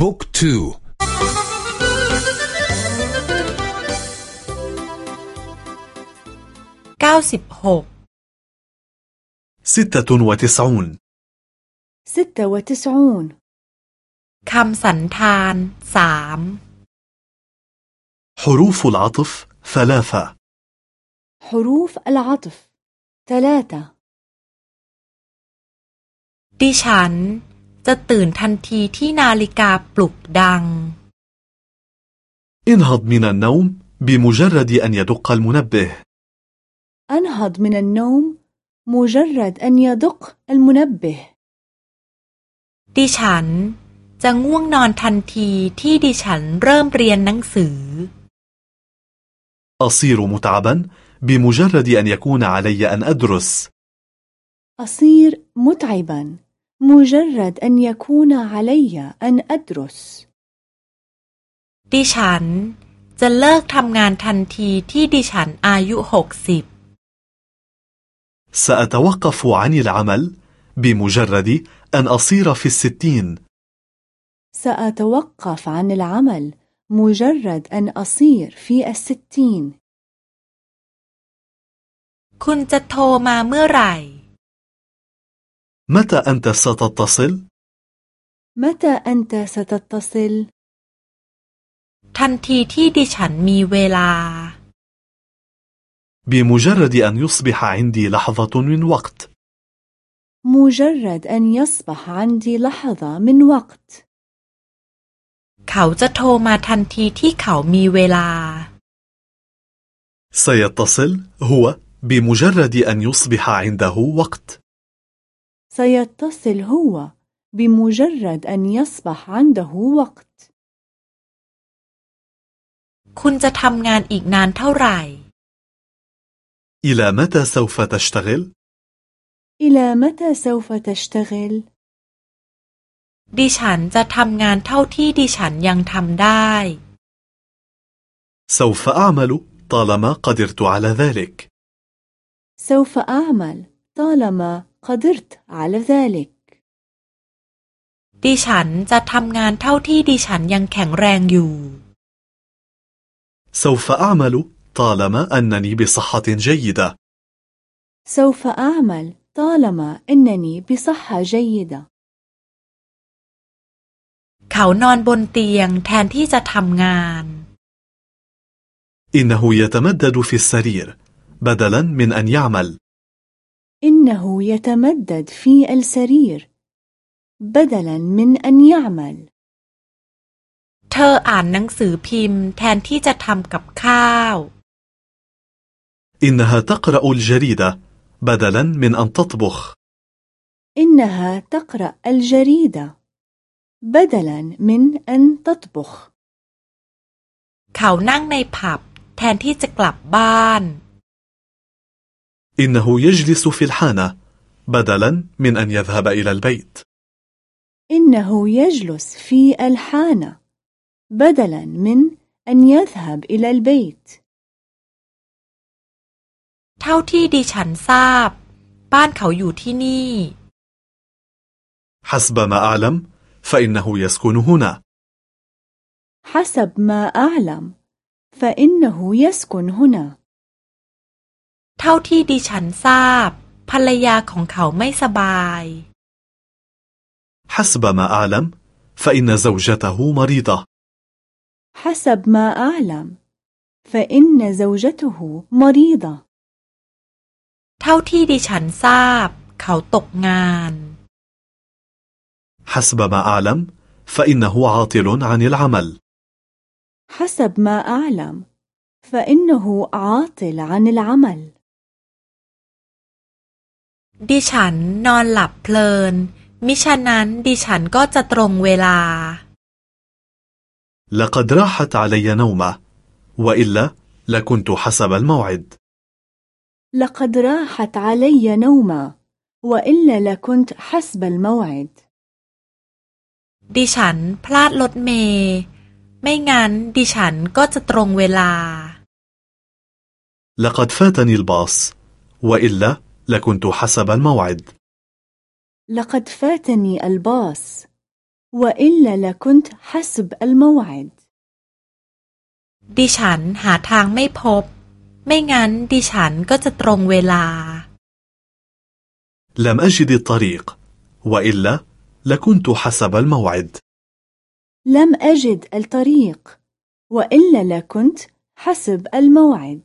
บุ๊กทูเก้าสิบหก ستة وتسعون ستة وتسعون คำสันธานสาม حروف العطف ثلاثة حروف العطف ثلاثة ดิฉัน จะตื่นทันทีที่นาฬิกาปลุกดัง انهض من النوم بمجرد أن يدق المنبه أنهض من النوم مجرد أن يدق المنبه ดิฉันจะง่วงนอนทันทีที่ดิฉันเริ่มเรียนหนังสือ أصير متعبا بمجرد أن يكون علي أن أدرس أصير متعبا مجرد أن يكون علي أن أدرس ดิฉันจะเลิกทำงานทันทีที่ดิฉันอายุหกสิบ سأتوقف عن العمل بمجرد أن أصير في الستين سأتوقف عن العمل مجرد أن أصير في الستين คุณจะโทรมาเมื่อไหร่ متى أنت ستتصل؟ متى أنت ستتصل؟ ทันทีที่ดิฉันมีเวลา بمجرد أن يصبح عندي لحظة من وقت مجرد أن يصبح عندي لحظة من وقت เขาจะโทรมาทันทีที่เขามีเวลา سيتصل هو بمجرد أن يصبح عنده وقت سيتصل هو بمجرد أن يصبح عنده وقت คุณจะทำงานอีกนานเท่าไหร่ إلى متى سوف تشتغل؟ إلى متى سوف تشتغل؟ ดิฉันจะทำงานเท่าที่ดิฉันยังทำได้ سوف أعمل طالما قدرت على ذلك سوف أعمل طالما قدرت على ذلك ดิฉันจะทำงานเท่าที่ดิฉันยังแข็งแรงอยู่ سوف أعمل طالما أنني بصحة جيدة سوف أعمل طالما أنني بصحة جيدة เขานอนบนเตียงแทนที่จะทำงาน إنه يتمدد في السرير بدلا من أن يعمل إنه يتمدد في السرير بدلا من أن يعمل เธออ่านหนังสือพิมพ์แทนที่จะทำกับข้าว إنها تقرأ الجريدة بدلا من أن تطبخ إنها تقرأ الجريدة بدلا من أن تطبخ เขานั่งในผับแทนที่จะกลับบ้าน إنه يجلس في الحانة بدلا من أن يذهب إلى البيت إنه يجلس في الحانة بدلا من أن يذهب إلى البيت เท่าที่ดิฉันทราบ บ้านเขาอยู่ที่นี่ حسب ما أعلم فإنه يسكن هنا حسب ما أعلم فإنه يسكن هنا เท่าที่ดิฉันทราบ ภรรยาของเขาไม่สบาย حسب ما أعلم فإن زوجته مريضة حسب ما أعلم فإن زوجته مريضة เท่าที่ดิฉันทราบ เขาตกงาน حسب ما أعلم فإنه عاطل عن العمل حسب ما أعلم فإنه عاطل عن العمل ดิฉันนอนหลับเพลิน มิฉะนั้นดิฉันก็จะตรงเวลา لقد راحت علي نومة وإلا لكنت حسب الموعد لقد راحت علي نومة وإلا لكنت حسب الموعد ดิฉันพลาดรถเมย์ไม่งั้นดิฉันก็จะตรงเวลา لقد فاتني الباص وإلا لكنت حسب الموعد لقد فاتني الباص وإلا لكنت حسب الموعد ดิฉันหาทางไม่พบ ไม่งั้นดิฉันก็จะตรงเวลา لم أجد الطريق وإلا لكنت حسب الموعد لم أجد الطريق وإلا لكنت حسب الموعد